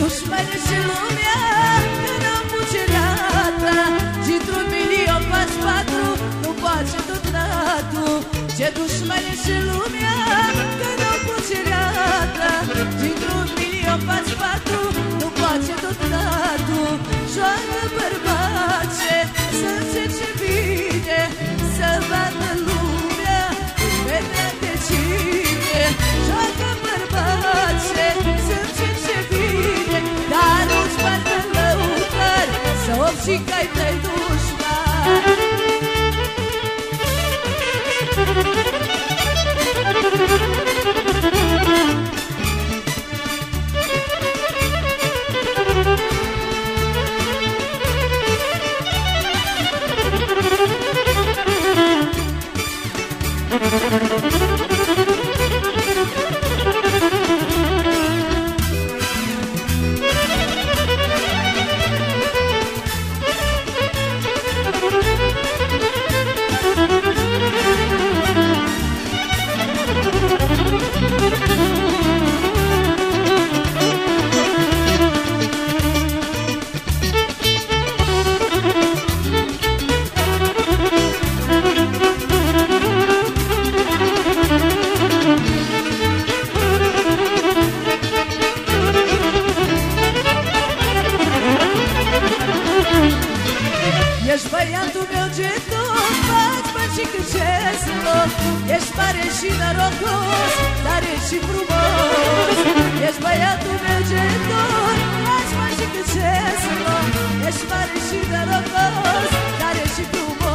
Dușmane și lumea N-am mucinata Dintr-un milion pas patru Nu poate tot ratul Ce dușmane și lumea chica y te gusta. Thank esse louco Ești mare și norocos, dar ești și frumos Ești băiatul meu ce dor, aș face cât ce să Ești mare și norocos, dar ești frumos